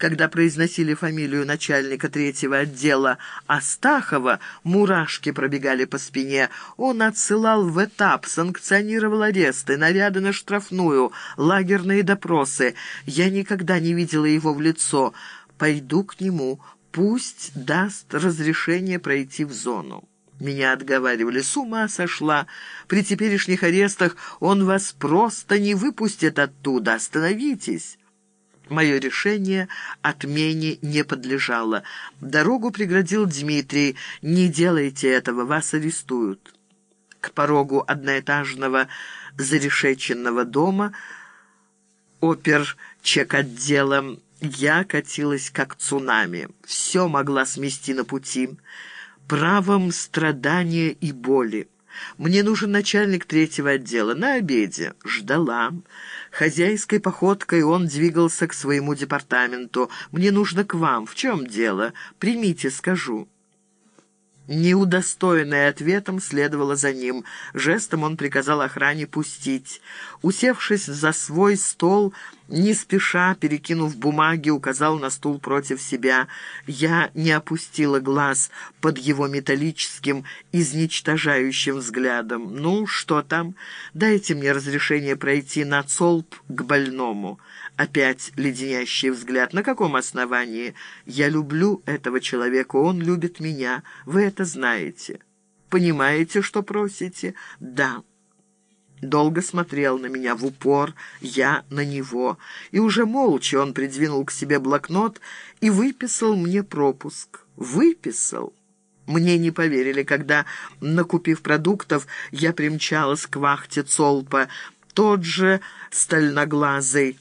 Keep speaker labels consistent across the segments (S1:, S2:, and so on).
S1: Когда произносили фамилию начальника третьего отдела Астахова, мурашки пробегали по спине. Он отсылал в этап, санкционировал аресты, наряды на штрафную, лагерные допросы. Я никогда не видела его в лицо. Пойду к нему, пусть даст разрешение пройти в зону. Меня отговаривали, с ума сошла. При теперешних арестах он вас просто не выпустит оттуда. Остановитесь. Мое решение отмене не подлежало. Дорогу преградил Дмитрий. «Не делайте этого, вас арестуют». К порогу одноэтажного зарешеченного дома опер чек отделом я катилась как цунами. Все могла смести на пути. Правом страдания и боли. Мне нужен начальник третьего отдела. На обеде. Ждала. Хозяйской походкой он двигался к своему департаменту. «Мне нужно к вам. В чем дело? Примите, скажу». Неудостоенная ответом следовала за ним. Жестом он приказал охране пустить. Усевшись за свой стол, не спеша, перекинув бумаги, указал на стул против себя. Я не опустила глаз под его металлическим, изничтожающим взглядом. «Ну, что там? Дайте мне разрешение пройти на цолб к больному». Опять леденящий взгляд. На каком основании? Я люблю этого человека, он любит меня. Вы это знаете. Понимаете, что просите? Да. Долго смотрел на меня в упор, я на него. И уже молча он придвинул к себе блокнот и выписал мне пропуск. Выписал. Мне не поверили, когда, накупив продуктов, я примчалась к вахте Цолпа. Тот же стальноглазый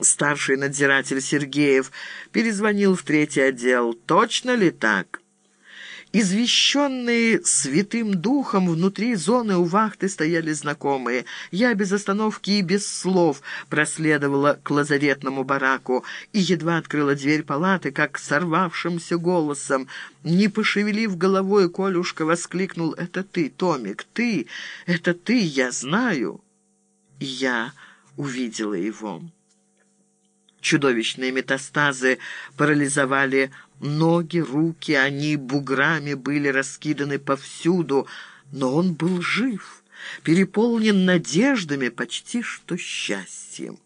S1: Старший надзиратель Сергеев перезвонил в третий отдел. «Точно ли так?» Извещенные святым духом внутри зоны у вахты стояли знакомые. Я без остановки и без слов проследовала к лазаретному бараку и едва открыла дверь палаты, как сорвавшимся голосом, не пошевелив головой, Колюшка воскликнул «Это ты, Томик, ты! Это ты, я знаю!» я увидела его. Чудовищные метастазы парализовали ноги, руки, они буграми были раскиданы повсюду, но он был жив, переполнен надеждами, почти что счастьем.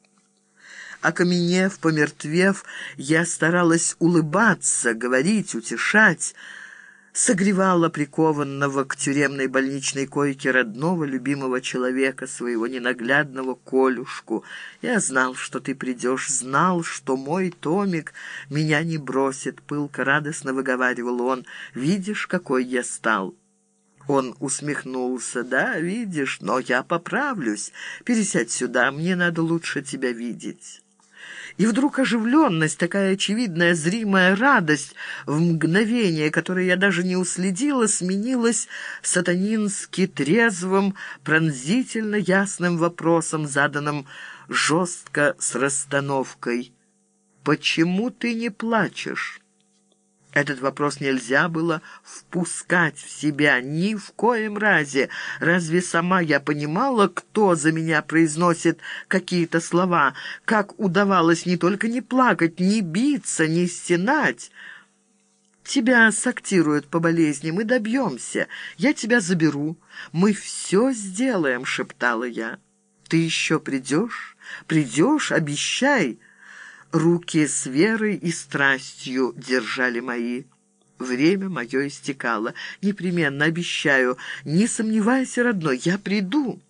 S1: Окаменев, помертвев, я старалась улыбаться, говорить, утешать, согревала прикованного к тюремной больничной койке родного любимого человека, своего ненаглядного Колюшку. Я знал, что ты придешь, знал, что мой Томик меня не бросит, пылко радостно выговаривал он. «Видишь, какой я стал?» Он усмехнулся. «Да, видишь, но я поправлюсь. Пересядь сюда, мне надо лучше тебя видеть». И вдруг оживленность, такая очевидная, зримая радость, в мгновение, которое я даже не уследила, сменилась сатанински трезвым, пронзительно ясным вопросом, заданным жестко с расстановкой. «Почему ты не плачешь?» Этот вопрос нельзя было впускать в себя ни в коем разе. Разве сама я понимала, кто за меня произносит какие-то слова? Как удавалось не только не плакать, не биться, не стенать? Тебя сактируют по болезни, мы добьемся. Я тебя заберу. Мы все сделаем, шептала я. Ты еще придешь? Придешь, обещай. Руки с верой и страстью держали мои. Время мое истекало. Непременно обещаю, не сомневайся, родной, я приду».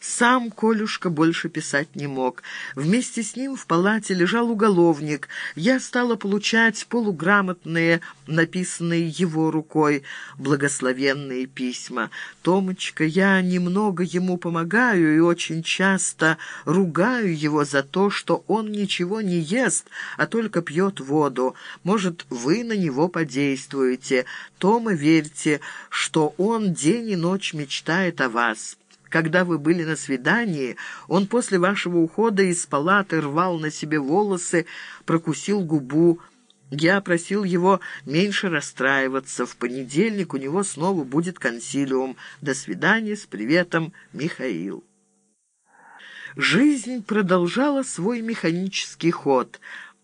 S1: Сам Колюшка больше писать не мог. Вместе с ним в палате лежал уголовник. Я стала получать полуграмотные, написанные его рукой, благословенные письма. «Томочка, я немного ему помогаю и очень часто ругаю его за то, что он ничего не ест, а только пьет воду. Может, вы на него подействуете. Тома, верьте, что он день и ночь мечтает о вас». Когда вы были на свидании, он после вашего ухода из палаты рвал на себе волосы, прокусил губу. Я просил его меньше расстраиваться. В понедельник у него снова будет консилиум. До свидания, с приветом, Михаил. Жизнь продолжала свой механический ход —